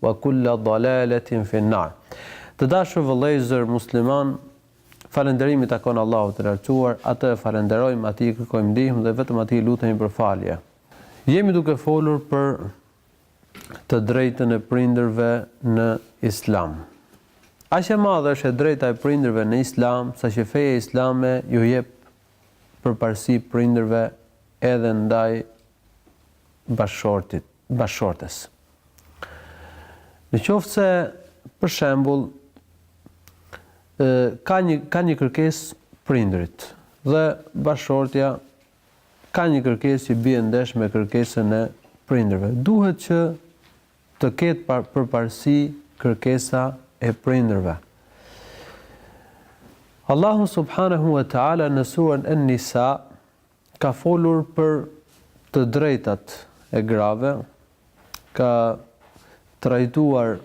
Wa kulla dalalatin fi nar Të dashur vëllezër musliman Falënderimi i takon Allahut të Lartësuar, Atë e falënderojmë, Atij i kërkojmë ndihmë dhe vetëm Atij i lutemi për falje. Jemi duke folur për të drejtën e prindërve në Islam. Aq e madhe është e drejta e prindërve në Islam, saqë feja islame ju jep përparësi prindërve edhe ndaj bashkëshortit. bashkëshortes. Në qoftë se, për shembull, ka një ka një kërkesë prindërit dhe bashkëshortja ka një kërkesë që bie ndesh me kërkesën e prindërve, duhet që të ketë përparësi kërkesa e prindërve. Allahu subhanahu wa ta'ala në surën An-Nisa Ka folur për të drejtat e grave, ka trajtuar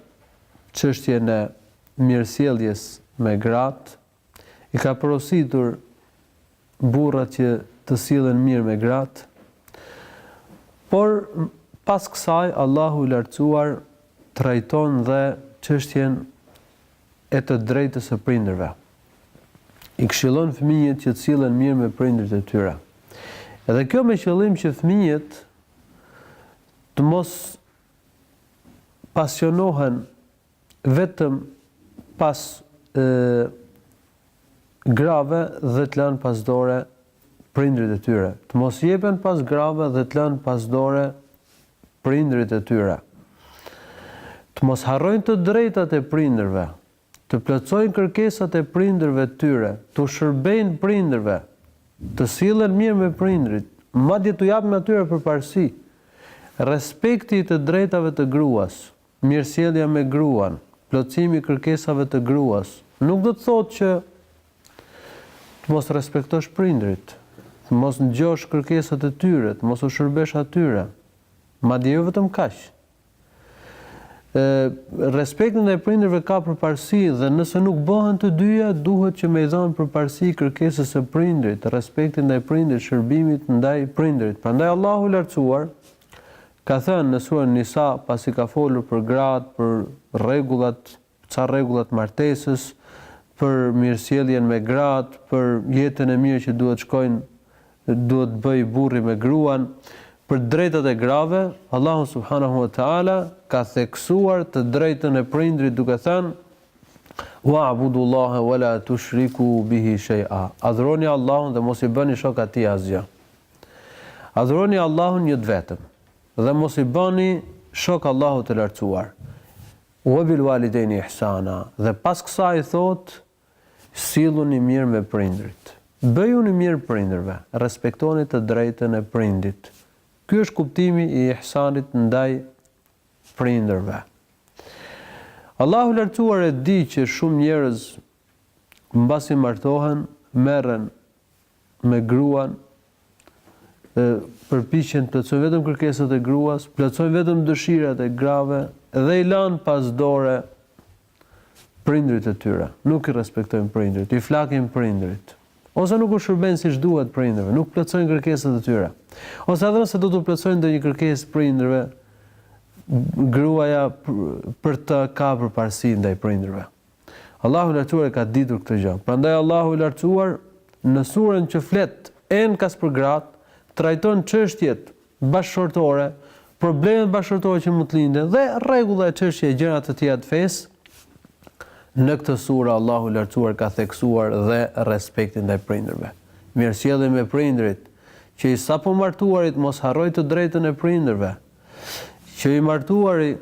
çështjen e mirësjelljes me gratë, i ka porositur burrat që të sillen mirë me gratë. Por pas kësaj Allahu i Lartësuar trajton dhe çështjen e të drejtës së prindërve. i këshillon fëmijët që të sillen mirë me prindërit e tyre. Edhe kjo me qëllim që fëmijët të mos pasionohen vetëm pas e, grave dhe të lanë pas dore prindrit e tyre. Të mos jepen pas grave dhe të lanë pas dore prindrit e tyre. Të mos harrojnë të drejtat e prindërve, Të plotësojnë kërkesat e prindërve të tyre, t'u shërbejnë prindërve, të sillen mirë me prindërit, madje t'u japin atyre përparësi. Respekti i të drejtave të gruas, mirësjellja me gruan, plotësimi i kërkesave të gruas, nuk do të thotë që të mos respektosh prindërit, të mos ndëgjosh kërkesat e tyre, të mos u shërbesh atyre, madje jo vetëm kaq, Respekti ndaj prindërve ka përparësi dhe nëse nuk bahen të dyja, duhet që me i dhanë përparësi kërkesës së prindrit, respektit ndaj prindrit, shërbimit ndaj prindrit. Prandaj Allahu i Lartësuar ka thënë në surën Nisa, pasi ka folur për gratë, për rregullat ca rregullat e martesës, për mirësjelljen me gratë, për jetën e mirë që duhet të shkojnë duhet të bëjë burri me gruan, për të drejtat e grave, Allahu subhanahu wa ta'ala ka theksuar të drejtën e prindrit duke thënë, Wa'budullaha wa la tushriku bihi shay'a. Adhuroni Allahun dhe mos i bëni shok atij asgjë. Adhuroni Allahun një të vetëm dhe mos i bëni shok Allahut të lartësuar. Wabilwalidejni ihsana, dhe pas kësaj thotë, Silluni mirë me prindërit. Bëjuni mirë prindërve, respektoni të drejtën e prindit. Ky është kuptimi i ihsanit ndaj prindërve. Allahu i Lartësuar e di që shumë njerëz mbasi martohen merren me gruan dhe përpiqen të plotësojnë vetëm kërkesat e gruas, plotësojnë vetëm dëshirat e grave dhe i lanë pas dore prindërit e tyre. Nuk i respektojnë prindërit, i flakin prindërit. Ose nuk u shërbejnë siç duhet prindërve, nuk plotësojnë kërkesat e tyre. Ose edhe nëse do të plotësojnë ndonjë kërkesë prindërve, gruaja për të ka përparësi ndaj prindërve. Allahu i Lartësuar e ka ditur këtë gjë. Prandaj Allahu i Lartësuar në suren që flet enkas për gratë, trajton çështjet bashkëshortore, problemet bashkëshortore që mund të lindin dhe rregulla e çështje e gjëra të tjera të fesë. Në këtë sure Allahu i Lartësuar ka theksuar dhe respektin ndaj prindërve. Mirësjellje me prindërit, që i sapomartuari të mos harrojë të drejtën e prindërve. Që i martuari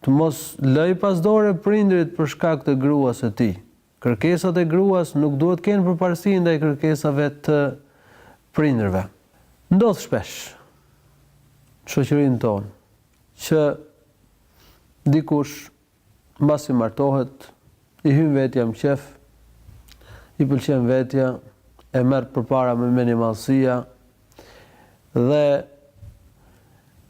Të mos lëjë pas dore prindërit për shkak të gruas së tij. Kërkesat e gruas nuk duhet të kenë përparësi ndaj kërkesave të prindërve. Ndodh shpesh në shoqërinë tonë që dikush mbasi martohet, i hyn vetja në qejf, i pëlqen vetja, e merr përpara mendjemadhësia, Dhe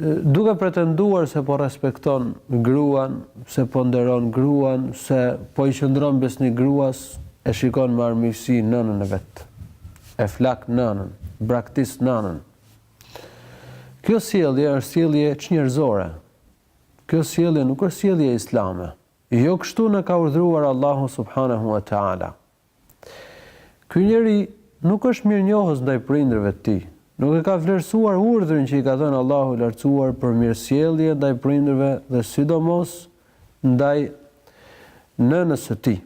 duke pretenduar se po respekton gruan, se po nderon gruan, se po i qëndron besnik gruas, e shikon me armiqësi nënën e vet. E flak nënën, braktis nënën. Kjo sjellje është sjellje çnjerëzore. Kjo sjellje nuk është sjellje islame. Jo kështu na ka urdhëruar Allahu subhanahu wa taala. Ky njeri nuk është mirënjohës ndaj prindërve të tij. Nuk e ka vlerësuar urdhrin që i ka dhënë Allahu i Lartësuar për mirësjellje ndaj prindërve dhe sidomos ndaj nënës së tij.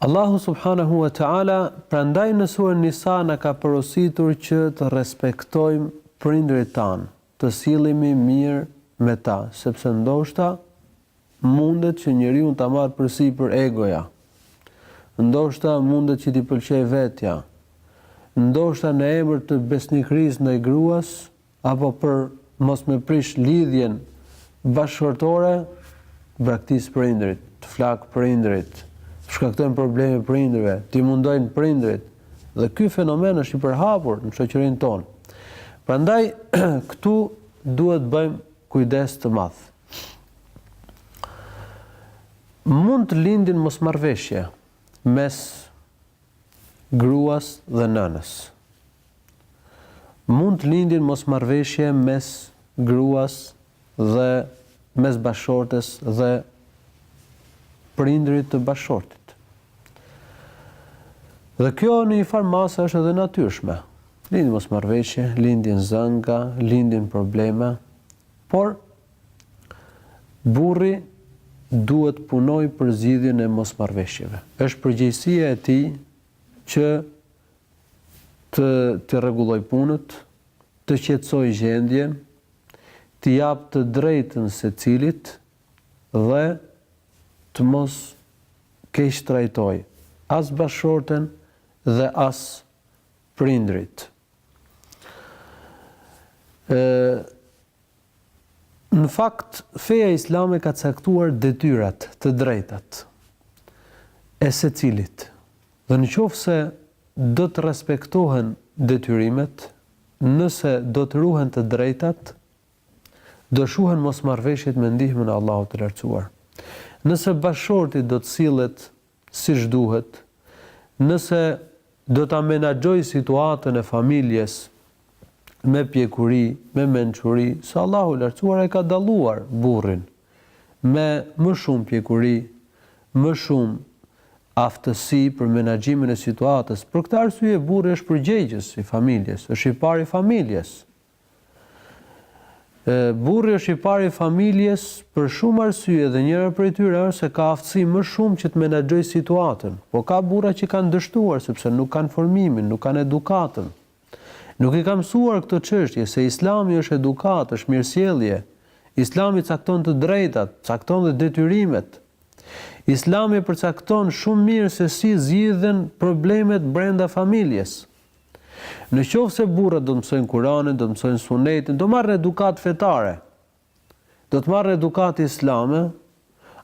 Allahu subhanahu wa ta'ala prandaj në surën Nisa na ka porositur që të respektojmë prindërit tanë, të sillemi mirë me ta, sepse ndoshta Mundet që njeriun ta marrë përsipër egoja. Ndoshta mundet që t'i pëlqejë vetja. Ndoshta në emër të besnikërisë ndaj gruas apo për mos me prish lidhjen bashkëshortore, braktisë prindërit, të flakë prindërit, t'u shkaktojnë probleme prindërve, t'i mundojnë prindërit. Dhe ky fenomen është i përhapur në shoqërinë tonë. Prandaj këtu duhet të bëjmë kujdes të madh. Mund të lindin mosmarrëveshje mes gruas dhe nënës. Mund të lindin mosmarrëveshje mes gruas dhe mes bashkëshortes dhe prindërit të bashkëshortit. Dhe kjo në një farë mase është edhe natyrshme. Lindin mosmarrëveshje, lindin zënka, lindin probleme, Por, burri duhet të punojë për zgjidhjen e mosmarrëveshjeve. Është përgjegjësia e tij që t'i rregullojë punët, të qetësojë gjendjen, t'i japë të drejtën secilit dhe të mos keqtrajtojë as bashkëshorten dhe as prindërit. Ëh Në fakt, feja islame ka caktuar detyrat, të drejtat e secilit. Dhe në qoftë se do të respektohen detyrimet, nëse do të ruhen të drejtat, do shuhen mosmarrëveshjet me ndihmën e Allahut të Lartësuar. Nëse bashkëshorti do të sillet siç duhet, nëse do ta menaxhojë situatën e familjes me pjekuri, me mençuri, se Allahu i Lartësuar e ka dalluar burrin me më shumë pjekuri, më shumë aftësi për menaxhimin e situatës. Për këtë arsye burri është përgjegjës i familjes, është i pari i familjes, Burri është i pari i familjes për shumë arsye dhe njëra prej tyre është se ka aftësi më shumë që të menaxhojë situatën. Po ka burra që kanë dështuar sepse nuk kanë formimin, nuk kanë edukatën. Nuk i kanë mësuar këto çështje se Islami është edukatë, është mirësjellje. Islami cakton të drejtat, cakton dhe detyrimet. Islami përcakton shumë mirë se si zgjidhen problemet brenda familjes. Në qoftë se burrat do të mësojnë Kuranin, do të mësojnë Sunetin, do marrin edukatë fetare, do të marrin edukatë islame,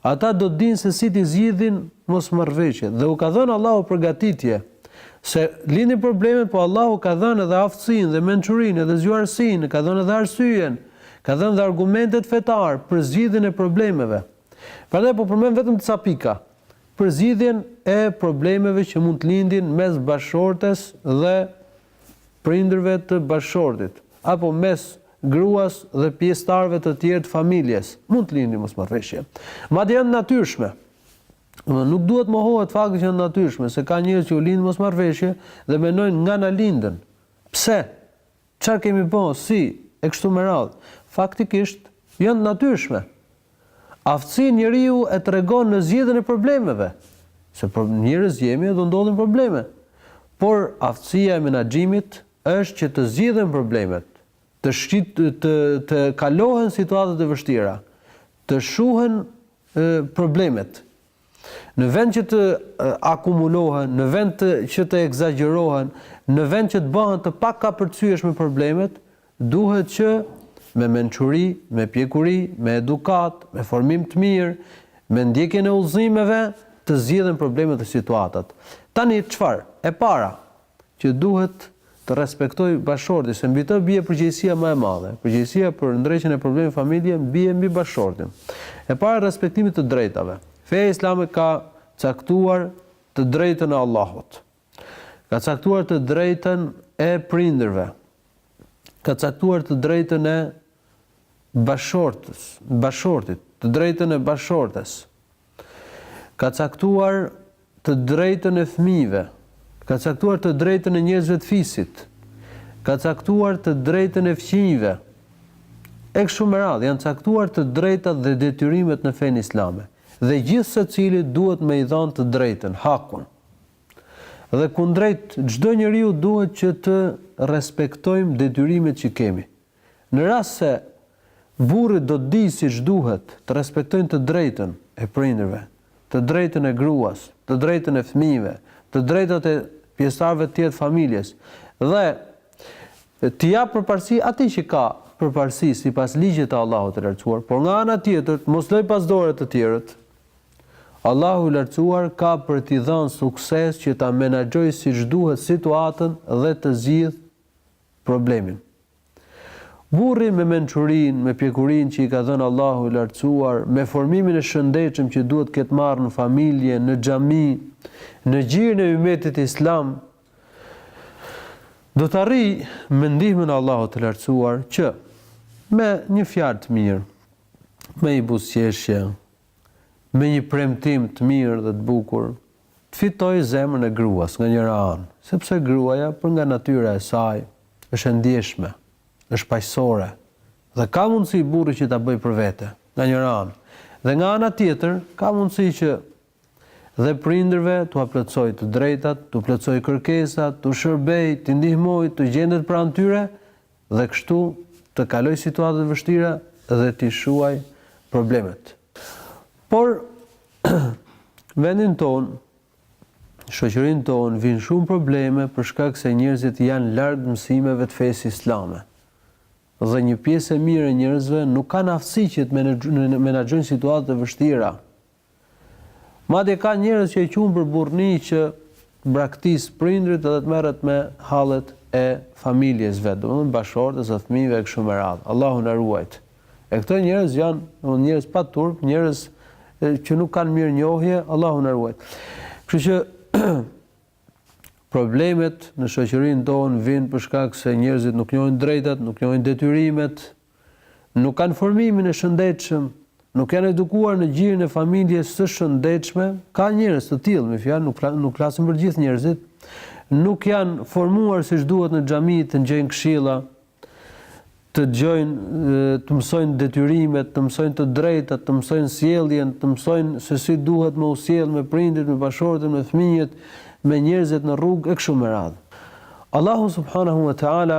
ata do të dinë se si t'i zgjidhin mosmarrëveshjet. Dhe u ka dhënë Allahu përgatitje se lindin problemet, po Allahu ka dhënë edhe aftësinë dhe mençurinë dhe zgjuarsinë, ka dhënë edhe arsyen, ka dhënë dhe argumentet fetar për zgjidhjen e problemeve. Prandaj po përmend vetëm disa pika. për zgjidhjen e problemeve që mund të lindin mes bashkëshortes dhe prindërve të bashkëshortit, apo mes gruas dhe pjesëtarëve të tjerë të familjes, mund të lindin mosmarrëveshje. Madje janë të natyrshme. Nuk duhet të mohohet fakti që janë të natyrshme, se ka njerëz që u lindin mosmarrëveshje dhe mendojnë nga na lindën. Pse? Çfarë kemi bo, si, e kështu me radhë, faktikisht, janë të natyrshme. Aftësinë njeriu e tregon në zgjidhjen e problemeve, se pro, njerëz jemi e do ndodhin probleme. Por, aftësia e menaxhimit është që të zgjidhen problemet, të shqit, të, të kalohen situatat e vështira, të shuhen, ë, problemet. Në vend që të akumulohen, në vend të, që të ekzagjerohen, në vend që të bëhen të pakapërcyeshme problemet, duhet që me mençuri, me pjekuri, me edukatë, me formim të mirë, me ndjekjen e udhëzimeve, të zgjidhen problemet e situatat. Tani çfarë? E para, që duhet të respektojë bashkëshorti, se mbi të bie përgjegjësia më e madhe. Përgjegjësia për ndreqjen e problemit në familje bie mbi bashkëshortin. E para respektimi i të drejtave. Feja islame ka caktuar të drejtën e Allahut. Ka caktuar të drejtën e prindërve. Ka caktuar të drejtën e bashkëshortës, bashkëshortit, të drejtën e bashkëshortes. Ka caktuar të drejtën e fëmijëve, ka caktuar të drejtën e njerëzve të fisit, ka caktuar të drejtën e fqinjëve, e kështu me radhë, janë caktuar të drejtat dhe detyrimet në fenë islame. Dhe gjithsecili duhet me i dhanë të drejtën, hakun. Dhe kundrejt çdo njeriu duhet që të respektojmë detyrimet që kemi. Në rast se burri do të dijë siç duhet të respektojë të drejtën e prindërve, të drejtën e gruas, të drejtën e fëmijëve, të drejtat e pjesëtarëve të tjerë të familjes dhe t'i japë përparësi atij që ka përparësi sipas ligjit të Allahut të Lartësuar, por nga ana tjetër mos lëjë pas dore të tjerët, Allahu i Lartësuar ka për t'i dhënë sukses që ta menaxhojë siç duhet situatën dhe të zgjidhë problemin. Burri me mençurinë, me pjekurinë që i ka dhënë Allahu i Lartësuar, me formimin e shëndetshëm që duhet të ketë marrë në familje, në xhami, në gjirin e ymetit islam, do të arrijë me ndihmën e Allahut të Lartësuar që me një fjalë të mirë, me një buzëqeshje, me një premtim të mirë dhe të bukur, Të fitojë zemrën e gruas, nga njëra anë, sepse gruaja, për nga natyra e saj, është e ndjeshme, është paqësore dhe ka mundësi burri që ta bëjë për vete, nga njëra anë, dhe nga ana tjetër, ka mundësi që dhe prindërve t'ua plotësojë të drejtat, t'u plotësojë kërkesat, t'u shërbejë, t'i ndihmojë, të gjendet pranë tyre, dhe kështu të kalojë situatat e vështira dhe t'i shuajë problemet. Por në vendin tonë, në shoqërinë tonë vijnë shumë probleme për shkak se njerëzit janë larg mësimeve të fesë islame dhe një pjesë e mirë e njerëzve nuk kanë aftësi që të menaxhojnë situatat e vështira. Madje ka njerëz që e quajnë për burrni që braktis prindërit edhe të merret me hallet e familjes vet, domethënë bashkëshortes e fëmijëve e kështu me radhë. Allahu na ruajtë. E këto njerëz janë, domethënë njerëz pa turp, njerëz që nuk kanë mirënjohje, Allahu na ruajtë. Kështu që problemet në shoqërinë tonë vijnë për shkak se njerëzit nuk njohin të drejtat, nuk njohin detyrimet, nuk kanë formimin e shëndetshëm, nuk janë edukuar në gjirin e familjes së shëndetshme, ka njerëz të tillë, me një fjalë nuk nuk flasim për gjithë njerëzit, nuk janë formuar siç duhet në xhami të ngjojnë këshilla, të dëgjojnë, të mësojnë detyrimet, të mësojnë të drejtat, të mësojnë sjelljen, të mësojnë se si duhet me u sjell me prindit, me bashkëshorten, me fëmijët, me njerëzit në rrugë e kështu me radhë. Allahu subhanahu wa taala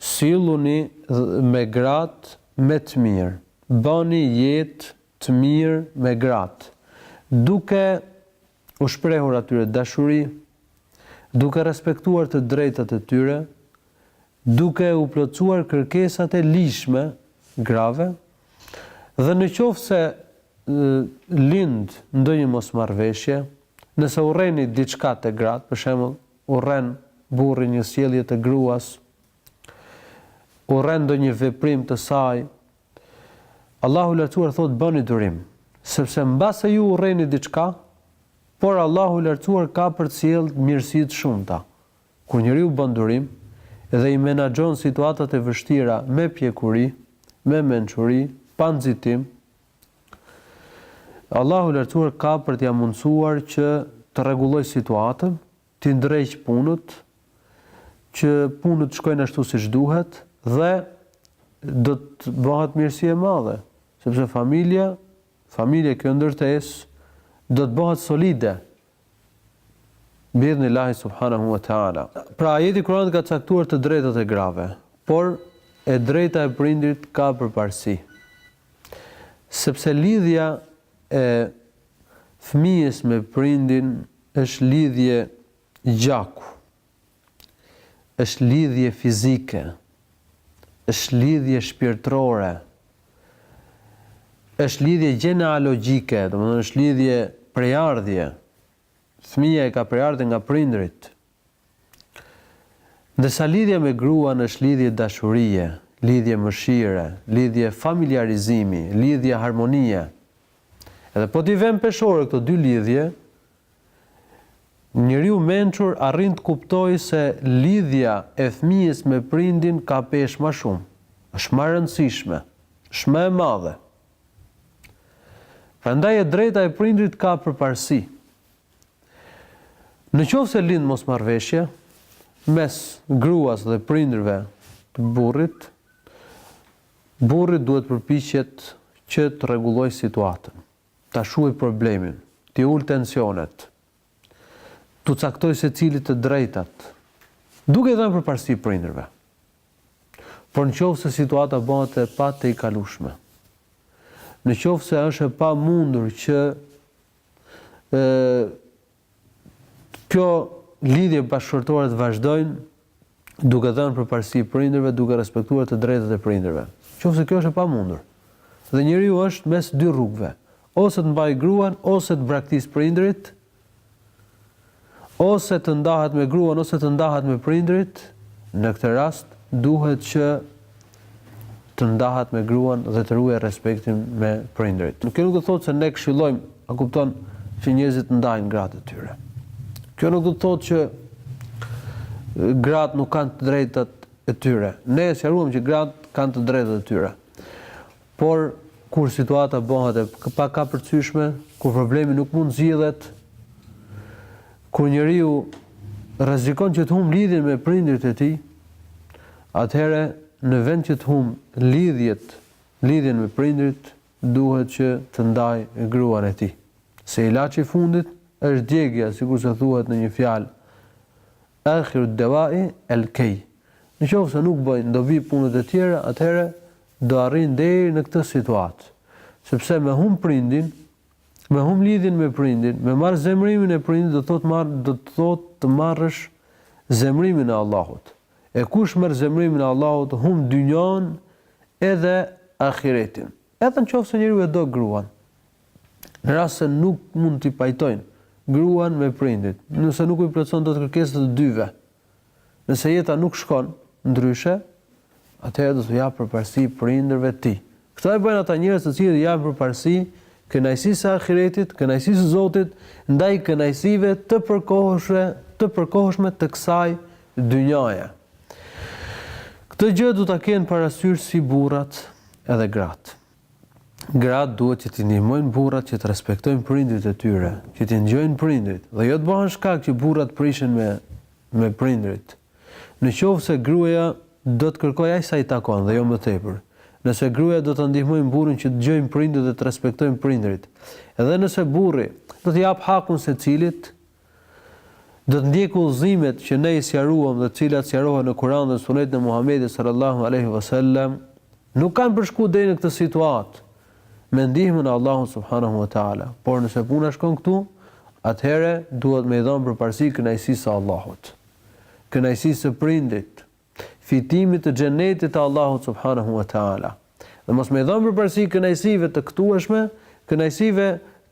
Silluni me gratë me të mirë, bani jetë të mirë me gratë, duke u shprehur atyre dashuri, duke respektuar të drejtat e tyre, duke u plotësuar kërkesat e ligjshme grave dhe në qoftë se lind ndonjë mosmarrëveshje, nëse urreni diçka te gratë, për shembull, urren burri një sjellje të gruas, urren ndonjë veprim të saj, Allahu i Lartësuar thotë bëni durim, sepse mbase ju urreni diçka, por Allahu i Lartësuar ka për të sjellë mirësi të shumta. Kur njeriu bën durim dhe i menaxhon situatat e vështira me pjekuri, me mençuri, pa nxitim, Allahu i Lartësuar ka për t'ia mundësuar që të rregullojë situatën, t'i ndreqë punët, që punët të shkojnë ashtu siç duhet dhe do të bëhet mirësi e madhe, sepse familja, familja kjo ndërtesë do të bëhet solide, bi'idhnillahi subhanahu wa ta'ala. Pra ajeti kuranor ka caktuar të drejtat e grave, por e drejta e prindit ka përparësi. Sepse lidhja e fëmijës me prindin është lidhje gjaku. Është lidhje fizike, është lidhje shpirtërore, është lidhje gjenealogjike, domethënë është lidhje prejardhje. Fëmija e ka prejardhjen nga prindërit. Ndërsa lidhja me gruan është lidhje dashurie, lidhje mëshire, lidhje familjarizimi, lidhje harmonie. Edhe po t'i vëmë n'peshore këto dy lidhje, Njeriu i mençur arrin të kuptojë se lidhja e fëmijës me prindin ka peshë ma shumë, është ma e rëndësishme, është më e madhe. Prandaj e drejta e prindit ka përparësi. Në qoftë se lind mosmarrëveshje mes gruas dhe prindërve të burrit, burri duhet t'përpiqet që të rregullojë situatën. Ta shuajë problemin. T'i ulë tensionet. T'u caktojë secilit të drejtat. Duke i dhënë përparësi prindërve. Por në qoftë se situata bëhet e patejkalueshme. Në qoftë se është e pamundur që Kjo lidhje bashkëshortore të vazhdojë duke dhënë përparësi prindërve, duke respektuar të drejtat e prindërve. Qoftë se kjo është e pamundur dhe njeriu është mes dy rrugëve, ose të mbajë gruan ose të braktisë prindërit, ose të ndahet me gruan ose të ndahet me prindërit, në këtë rast duhet që të ndahet me gruan dhe të ruajë respektin me prindërit. Kjo nuk do të thotë se ne këshillojmë, a kupton, që njerëzit të ndajnë gratë e tyre. Kjo nuk do të thotë që gratë nuk kanë të drejtat e tyre. Ne e sqaruam që gratë kanë të drejtat e tyre. Por, kur situata bëhet e pakapërcyeshme, kur problemi nuk mund të zgjidhet, kur njeriu rrezikon që të humbë lidhjen me prindërit e tij, atëherë në vend që të humbë lidhjet, lidhjen me prindërit, duhet që të ndajë gruan e tij. Se ilaçi i fundit është djegia, sikurse thuhet në një fjalë Akhiru d-dawa'i al-kay, Në qoftë se nuk bëjnë dobi punët e tjera, atëherë do arrijë deri në këtë situatë. Sepse me humb prindin, me humb lidhjen me prindin, me marrë zemërimin e prindit do të thotë marrë do të thotë të marrësh zemërimin e Allahut. E kush merr zemërimin e Allahut humb dynjanë edhe ahiretin. Edhe në qoftë se njeriu e do gruan, në rast se nuk mund t'i pajtojë gruan me prindit, nëse nuk i plotëson dot kërkesat e të dyve. Nëse jeta nuk shkon ndryshe, atëherë do t'u japë përparësi prindërve të tij. Këtë e bëjnë ata njerëz të cilët i japin përparësi kënaqësisë së ahiretit, kënaqësisë së Zotit, ndaj kënaqësive të përkohshme, të përkohshme të kësaj dynjaje. Këtë gjë do ta kenë parasysh si burrat, edhe gratë. Gratë duhet që t'i ndihmojnë burrat që të respektojnë prindërit e tyre, që t'i ndëgjojnë prindërit dhe jo të bëhen shkak që burrat të prishen me me prindërit. Në qoftë se gruaja do të kërkojë aq sa i takon dhe jo më tepër. Nëse gruaja do ta ndihmojë burrin që të dëgjojë prindërit dhe të respektojë prindërit, dhe nëse burri do t'i japë hakun secilit, Do të ndjekë udhëzimet që ne i sqaruam dhe të cilat sqarohen në Kur'an dhe Sunetin e Muhamedit sallallahu alejhi ve sellem, nuk kanë për të shku deri në këtë situatë me ndihmën e Allahut subhanahu ve teala. Por nëse puna shkon këtu, atëherë duhet me i dhënë përparësi kënaqësisë së Allahut, kënaqësisë së prindit, fitimit të xhenetit të Allahut subhanahu ue teala, dhe mos me i dhënë përparësi kënaqësive të këtushme, kënaqësive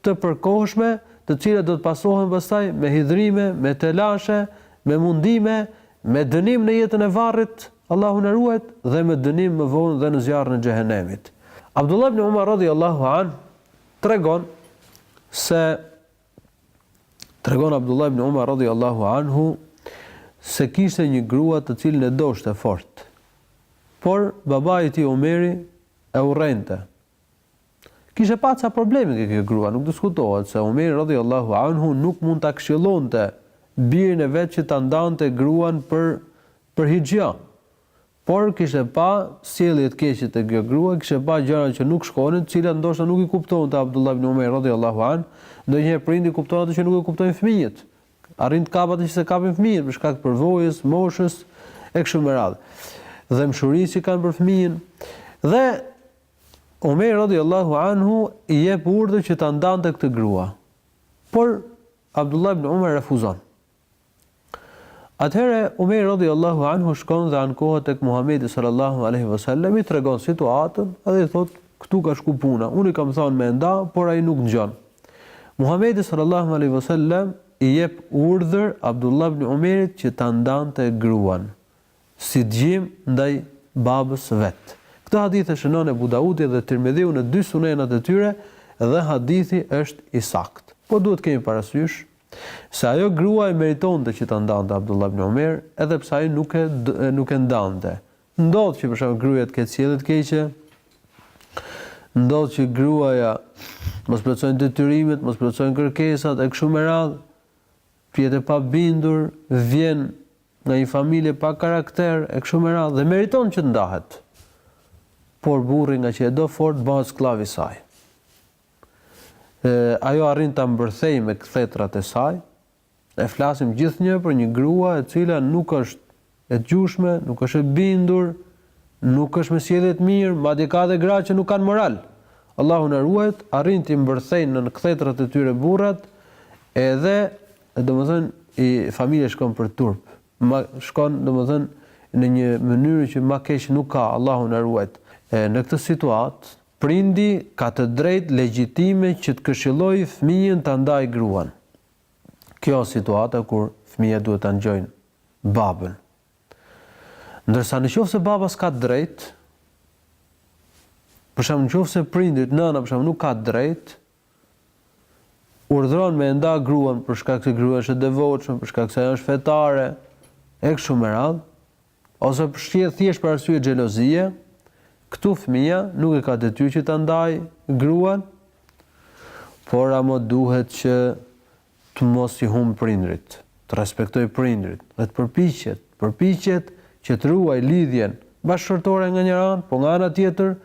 të përkohshme, të cilat do të pasohen pastaj me hidhrime, me telashe, me mundime, me dënim në jetën e varrit, Allahu na ruajtë, dhe me dënim më vonë dhe në zjarrin e xhehenemit. Abdullah ibn Umar radhiyallahu anhu tregon se Tregon Abdullah ibn Umar radhiyallahu anhu se kishte një grua të cilën e doshte fort. Por babai i tij Omeri e urrente. Kishte pa ca probleme ke kjo grua, nuk diskutohet se Omeri radhiyallahu anhu nuk mund ta këshillonte birin e vet që ta ndante gruan për për hiçgjë. Por kishte pa sjellje të keqe tek kjo grua, kishte pa gjëra që nuk shkonin, të cilat ndoshta nuk i kuptonte Abdullah ibn Umer radhiyallahu anhu, ndonjëherë prindi kupton atë që nuk e kuptojnë fëmijët, arrin të kapë atë që s'e kapin fëmijët për shkak të përvojës, moshës e kështu me radhë, dhembshurisë që kanë për fëmijën. Dhe Umeri radhiyallahu anhu i jep urdhër që ta ndante këtë grua. Por Abdullah ibn Umer refuzon. Atëherë, Umeri radhijallâhu anhu shkon dhe ankohet tek Muhamedi sallallâhu alejhi ve sellem, i tregon situatën dhe i thotë, Këtu ka shku puna, unë i kam thanë me e nda, por ai nuk ngjon. Muhamedi sallallâhu alejhi ve sellem i jep urdhër Abdullah ibn Umerit që ta ndante gruan. si ngjim ndaj babës vet. Këtë hadith e shënon Ebu Daudi dhe Tirmidhiu në dy Sunenat e tyre dhe hadithi është i saktë. Po duhet të kemi parasysh se ajo grua e meritonte që ta ndante Abdullah ibn Umer, edhe pse ai nuk e nuk e ndante. Ndodh që për shembull gruaja të ketë sjellje të keqe, ndodh që gruaja mos plotësojnë detyrimet, mos plotësojnë kërkesat e kështu me radhë, të jetë e pabindur, vjen nga një familje pa karakter e kështu me radhë dhe meriton që të ndahet por burri nga që e do fort bëhet skllav i saj e, ajo arrin ta mbërthejë me kthetrat e saj e flasim gjithnjë për një grua e cila nuk është e ngjushme nuk është e bindur nuk është me sjellje të mirë madje ka edhe gra që nuk kanë moral Allahu na ruajt arrin të mbërthejnë në kthetrat e tyre burrat edhe Domethënë ajo familje shkon për turp. Ma shkon domethënë në një mënyrë që ma keq nuk ka, Allahu na ruajt. E, në këtë situatë, prindi ka të drejtë legjitime që ta këshillojë fëmijën ta ndajë gruan. Kjo është situata kur fëmija duhet ta ngjojë babën. Ndërsa në qoftë se baba s'ka të drejtë, për shembull në qoftë se prindit, nëna për shembull nuk ka të drejtë, Urdhëron me e nda gruan për shkak se gruaja është e devotshme, për shkak se ajo është fetare, e kështu me radhë, ose për shembull thjesht për arsye xhelozie, këtu fëmija nuk e ka detyrë që ta ndajë gruan, por ama duhet që të mos i humbë prindërit, të respektojë prindërit dhe të përpiqet, të përpiqet që të ruajë lidhjen bashkëshortore nga njëra anë, po nga ana tjetër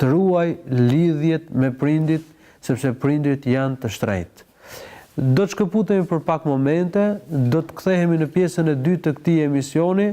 të ruajë lidhjet me prindërit, sepse prindërit janë të shtrenjtë. Do të shkëputemi për pak momente, do të kthehemi në pjesën e dytë të këtij emisioni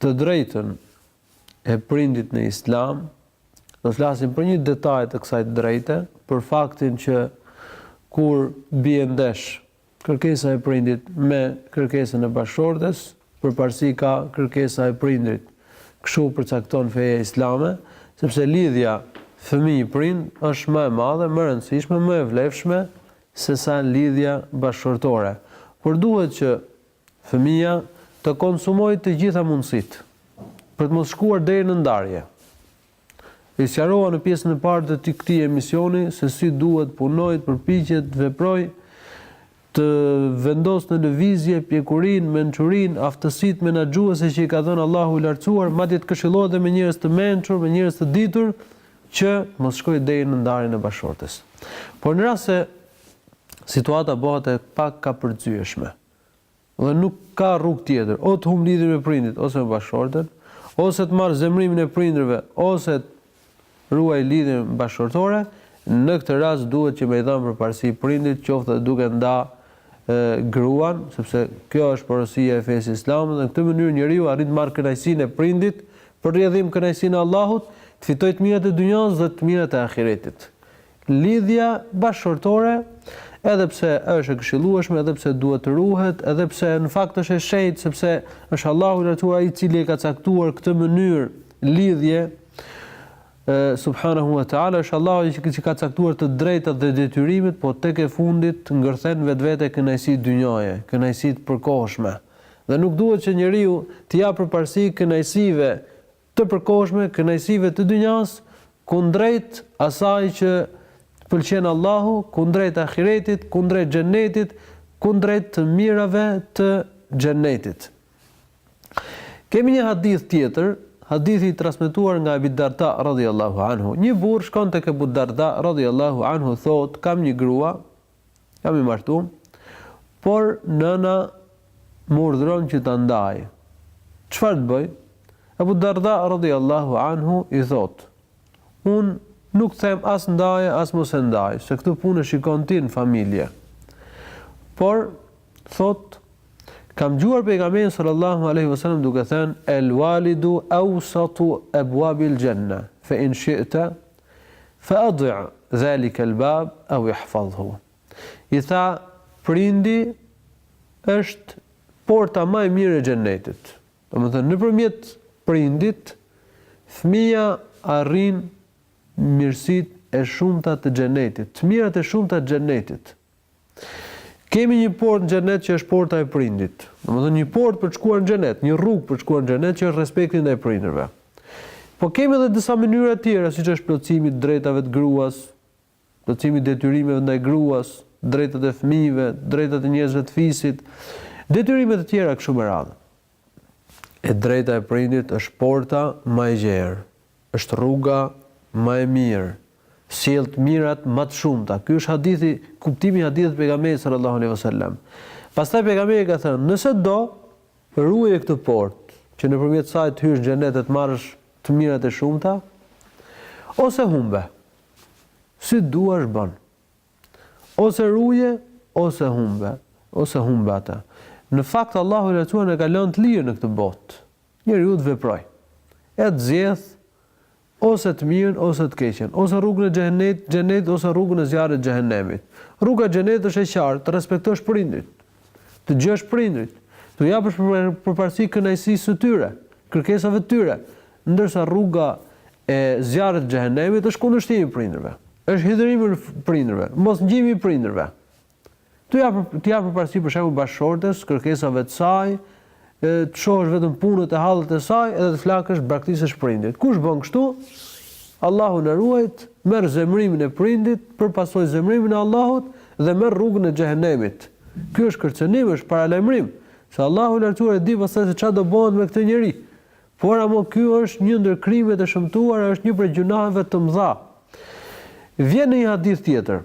të drejtën e prindit në Islam, do të flasim për një detaj të kësaj të drejte, për faktin që kur bie ndesh kërkesa e prindit me kërkesën e bashkëshortes, përparësi ka kërkesa e prindit. Kështu përcakton feja islame, sepse lidhja fëmijë-prind është më e madhe, më e rëndësishme, më e vlefshme se sa lidhja bashkëshortore. Por duhet që Fëmija të konsumojë të gjitha mundësitë, për të mos shkuar deri në ndarje. E sqarova në pjesën e parë të këtij emisioni se si duhet punojë, të përpiqet, të veprojë, të vendosë në lëvizje pjekurinë, mençurinë, aftësitë menaxhuese që i ka dhënë Allahu i Lartësuar, madje të këshillohet dhe me njerëz të mençur, me njerëz të ditur, që të mos shkojë deri në ndarjen e bashkëshortes. Por në rast se situata bëhet e pakapërcyeshme. dhe nuk ka rrugë tjetër, o të humb lidhjen me prindit ose me bashkëshorten, ose të marrë zemërimin e prindërve ose të ruajë lidhjen bashkëshortore, në këtë rast duhet që me i dhanë përparësi prindit, qoftë edhe duke nda e, gruan, sepse kjo është porosia e fesë islame dhe në këtë mënyrë njeriu arrin të marrë kënaqësinë e prindit, për rrjedhim kënaqësinë e Allahut, të fitojë të mirat e dynjasë dhe të mirat e ahiretit. Lidhja bashkëshortore, edhe pse është e këshillueshme, edhe pse duhet të ruhet, edhe pse në fakt është e shenjtë sepse është Allahu i Lartësuar ai i cili e ka caktuar këtë mënyrë lidhje, subhanahu wa taala është Allahu i cili ka caktuar të drejtat dhe detyrimet, po tek e fundit ngërthen vetvete kënaqësi dynjaje, kënaqësi të përkohshme. Dhe nuk duhet që njeriu t'i japë përparësi kënaqësive të përkohshme kënaqësive të dynjasë kundrejt asaj që pëlqen Allahu, kundrejt ahiretit, kundrejt xhennetit, kundrejt të mirave të xhennetit. Kemi një hadith tjetër, hadithi i transmetuar nga Abi Darda radhiyallahu anhu. Një burrë shkon tek Abu Darda radhiyallahu anhu thotë, kam një grua, Jam i martu, por nëna më urdhëron që ta ndaj. Çfarë të bëj? Abu Darda radhiyallahu anhu i thot: Un nuk them as ndaje as mos e ndaj, se këtë punë e shikon ti në familje. Por thot Kam dëgjuar pejgamberin sallallahu alaihi wasallam duke thënë el walidu awsatu abwabil janna fa in shi'ta Fa addi' zalika al-bab aw ihfazhu. I tha, Prindi është porta ma e mirë e Xhennetit. Domethënë nëpërmjet prindit fëmija arrin mirësitë e shumta të Xhennetit, të mirat e shumta të Xhennetit. Kemi një portë në xhenet që është porta e prindit. Domethënë një portë për të shkuar në xhenet, një rrugë për të shkuar në xhenet që është respekti ndaj prindërve. Po kemi edhe disa mënyra të tjera, siç është plotësimi i të drejtave të gruas, plotësimi i detyrimeve ndaj gruas, të drejtat e fëmijëve, të drejtat e njerëzve të fisit, detyrime të tjera kështu me radhë. E drejta e prindit është porta ma e gjerë, është rruga ma e mirë, sjell të mirat ma të shumta. Ky është hadithi, kuptimi i hadithit të Pejgamberit sallallahu alejhi ve sellem. Pastaj Pejgamberi ka thënë, nëse do, ruaje këtë portë, që nëpërmjet saj të hysh në xhenet e të marrësh të mirat e shumta, ose humbe. Si duash bën. Ose ruje, ose humbe, ose humbe atë. Në fakt Allahu i Lartësuar na ka lënë të lirë në këtë botë. Njeriu të veprojë. E të zgjedhë ose të mirën ose të keqen, ose rrugën e xhehenetit, xhenetit ose rrugën e zjarrit të xhehenemit. Rruga e xhenetit është e qartë, të respektosh prindërit, Të dëgjosh prindërit, t'u japësh përparësi kënaqësisë së tyre, kërkesave të tyre, ndërsa rruga e zjarrit të xhehenemit është kundërshtimi i prindërve, është hidhërimi i prindërve, mosdëgjimi i prindërve. T'u japësh përparësi për shembull bashkëshortes, kërkesave të saj, e të shohësh vetëm punët e hallet e saj edhe të flakësh të braktisësh prindit. Kush bën kështu? Allahu na ruajt, merr zemërimin e prindit, për pasojë zemërimin e Allahut dhe merr rrugën e xhehenemit. Ky është kërcënim, është paralajmërim, se Allahu i lartësuar e di pastaj se çfarë do bëhet me këtë njeri. Por amo ky është një ndër krimet e shëmtuara, është një prej gjynaheve të mëdha. Vjen në një hadith tjetër,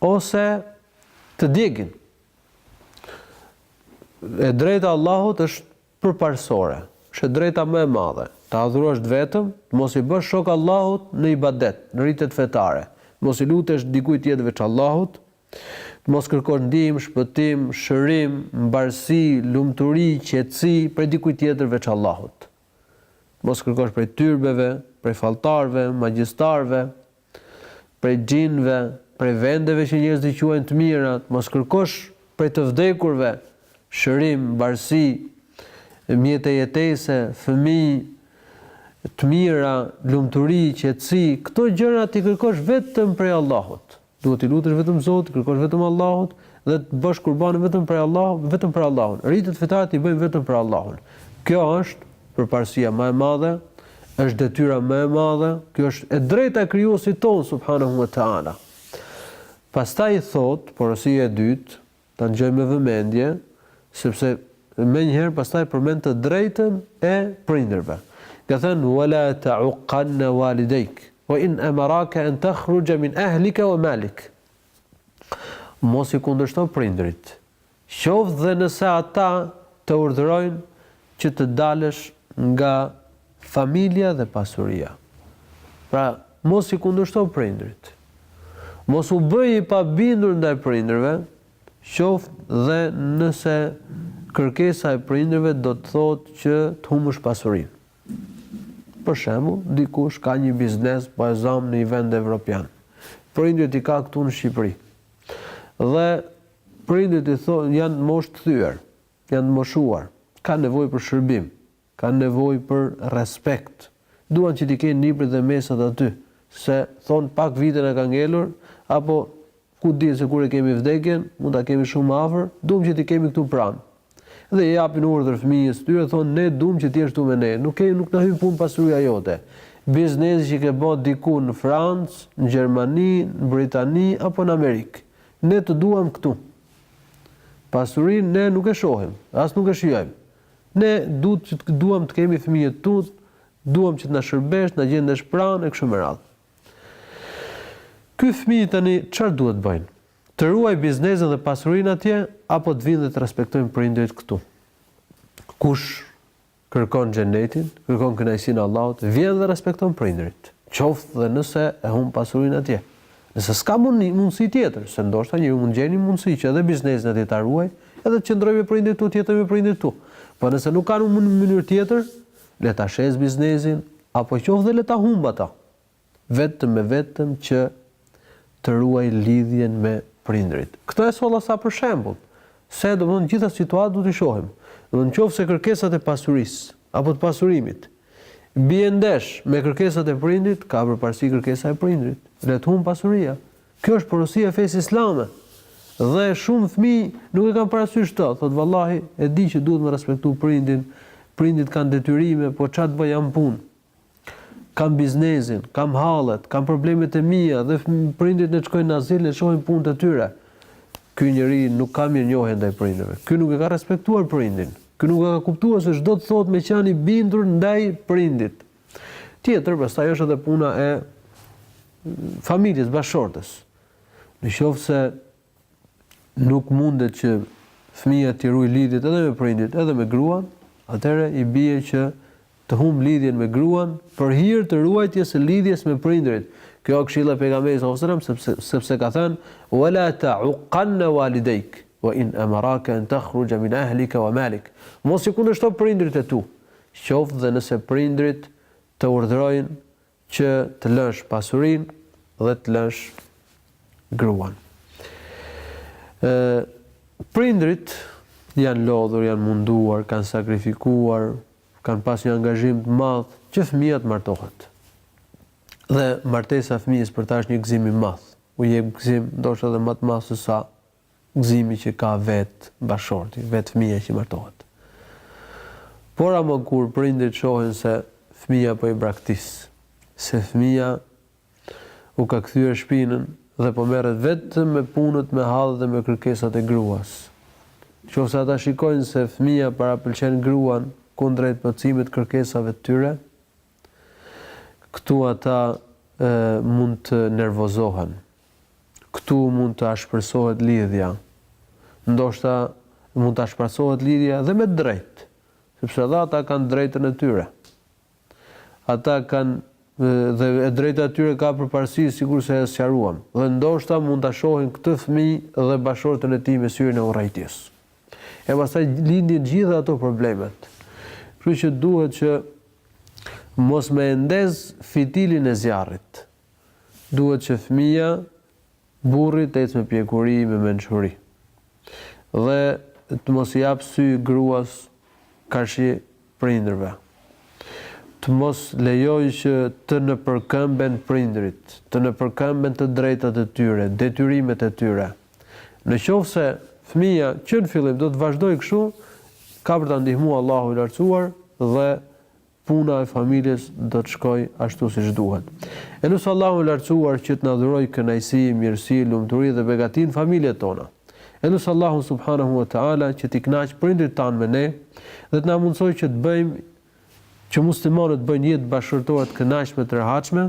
ose të djegin. E drejta e Allahut është përparësore, është e drejta më e madhe, ta adhurosh vetëm, të mos i bësh shok Allahut në ibadet, në ritet fetare, të mos i lutesh dikujt tjetër veç Allahut, të mos kërkosh ndihmë, shpëtim, shërim, mbarësi, lumturi, qetësi prej dikujt tjetër veç Allahut. Mos kërkosh prej tyrbeve, prej falltarëve, magjistarëve, prej xhinëve, prej vendeve që njerëzit i quajnë të mira, të mos kërkosh prej të vdekurve shërim, mbarësi, mjete jetese, fëmijë të mira, lumturi, qetësi, këto gjëra t'i kërkosh vetëm prej Allahut. Duhet t'i lutesh vetëm Zotit, të kërkosh vetëm Allahut dhe të bësh kurban vetëm prej Allahut, vetëm për Allahun. Ritet fetare t'i bëjmë vetëm për Allahun. Kjo është përparësia më e madhe, është detyra më e madhe, kjo është e drejta e Krijuesit tonë subhanahu wa ta'ala. Pastaj thotë, porosia e dytë, Ta dëgjojmë me vëmendje, sepse menjëherë pastaj përmend të drejtën e prindërve. Ka thënë, Wa la ta'uqqanna walidayk, wa in amaraka an takhruja min ahlika wa malik. Mos i kundërshto prindërit, qoftë dhe nëse ata të urdhërojnë që të dalësh nga Familja dhe pasuria. Pra, mos i kundërshto prindërit. Mos u bëj i pabindur ndaj prindërve, qoftë dhe nëse kërkesa e prindërve do të thotë që të humbësh pasurinë. Për shembull, dikush ka një biznes, po e zam në një vend evropian. Prindërit i ka këtu në Shqipëri. Dhe prindërit i thonë janë në moshë të thyer, janë të moshuar, kanë nevojë për shërbim. Kanë nevojë për respekt. Duan që t'i kenë nipat dhe mbesat aty, se, thonë, pak vite na ka ngelur, apo, ku dihet se kur e kemi vdekjen, mund ta kemi shumë afër, duam që t'i kemi këtu pranë. Dhe i japin urdhër fëmijës tyre, thonë, ne duam që të jesh këtu me ne, nuk kemi, nuk na hyn punë pasuria jote. Biznesi që ke bërë diku në Francë, në Gjermani, në Britani apo në Amerikë. Ne të duam këtu. Pasurinë ne nuk e shohim, as nuk e shijojmë. Ne duam që, duam të kemi fëmijët këtu, duam që të na shërbesh, të na gjendesh pranë e kështu me radhë. Ky fëmijë tani çfarë duhet të bëjnë? Të ruajë biznesin dhe pasurinë atje apo të vinë dhe të respektojnë prindërit këtu? Kush kërkon xhenetin, kërkon kënaqësinë e Allahut, vjen dhe respekton prindërit, qoftë dhe nëse e humb pasurinë atje. Nëse s'ka mundni, mundësi tjetër, se ndoshta njeriu mund të gjejë një mundësi që edhe biznesin atje ta ruajë, edhe të qëndrojë me prindërit këtu, të jetojë me prindërit këtu. Po nëse nuk ka një mënyrë tjetër, le ta shesë biznesin, apo qoftë dhe le ta humbë atë, vetëm e vetëm që të ruajë lidhjen me prindërit. Këtë e solla sa për shembull, se, domethënë, të gjitha situatat duhet t'i shohim. Domethënë, në qoftë se kërkesat e pasurisë, apo të pasurimit, Bie ndesh me kërkesat e prindit, ka përparësi kërkesa e prindrit. Le të humb pasuria. Kjo është porosia e fesë islame. Dhe shumë fëmijë nuk e kanë parasysh këtë, thotë vallahi, e di që duhet me respektu prindin, prindit kanë detyrime, po ça të bëj jam në punë. Kam biznezin, kam hallet, kam problemet e mia dhe prindit le të shkojnë në azil, le të shohin punët e tyre. Ky njeri nuk ka mirënjohje ndaj prindërve. Ky nuk e ka respektuar prindin. Ky nuk e ka kuptuar se ç'do të thotë me qanë i bindur ndaj prindit. Tjetër, pastaj është edhe puna e familjes, bashkëshortes. Në qoftë se nuk mundet që fëmija t'i ruajë lidhjet edhe me prindit, edhe me gruan, atëherë i bie që të humb lidhjen me gruan për hir të ruajtjes së lidhjes me prindërit, kjo është këshilla e Pejgamberit sallallahu alejhi ve sellem sepse sepse ka thënë wa la ta'uqqanna walidejk wa in amaraka an takhruja min ahlika wa malik mos i kundërshto prindërit e tu qoftë dhe nëse prindërit të urdhrojnë Që të lësh pasurinë dhe të lësh gruan. Ë prindërit janë lodhur, janë munduar, kanë sakrifikuar, kanë pas një angazhim të madh që fëmija të martohet. Dhe martesa e fëmijës për ta është një gëzim i madh. U jep gëzim ndoshta edhe më të madh se sa gëzimi që ka vetë bashkëshorti, vetë fëmija që martohet. Por ama kur prindërit shohin se fëmija po i braktis, se fëmija u ka kthyer shpinën dhe po merret vetëm me punët, me hallet dhe me kërkesat e gruas. Qoftë se ata shikojnë se fëmija parapëlqen gruan kundrejt plotësimit të kërkesave të tyre, Këtu ata mund të nervozohen. Këtu mund të ashpërsohet lidhja. Ndoshta mund të ashpërsohet lidhja dhe me të drejtë, sepse dhe ata kanë të drejtën e tyre. Ata kanë dhe e drejta e tyre ka përparësi sikurse e sqaruam dhe ndoshta mund ta shohin këtë fëmijë dhe bashkëshorten e tij me syrin e urrejtjes. E pastaj lindin gjitha ato problemet. Kështu që duhet që Mos me e ndez fitilin e zjarrit. Duhet që fëmija, burri të ecë me pjekuri, me mençuri. Dhe të mos i japë sy gruas karshi prindërve. Të mos lejojë që të nëpërkëmben prindërit, të nëpërkëmben të drejtat e tyre, detyrimet e tyre. Në qoftë se fëmija që në fillim do të vazhdojë kështu, ka për ta ndihmuar Allahu i Lartësuar dhe puna e familjes do të shkojë ashtu siç duhet. E lus Allahun e Lartësuar që të na dhurojë kënaqësi, mirësi, lumturi dhe begati në familjet tona. E lus Allahun subhanahu wa ta'ala që t'i kënaqë prindërit tanë me ne dhe të na mundësojë që të bëjmë që muslimanët të bëjnë jetë bashkëshortore të kënaqshme, të rehatshme,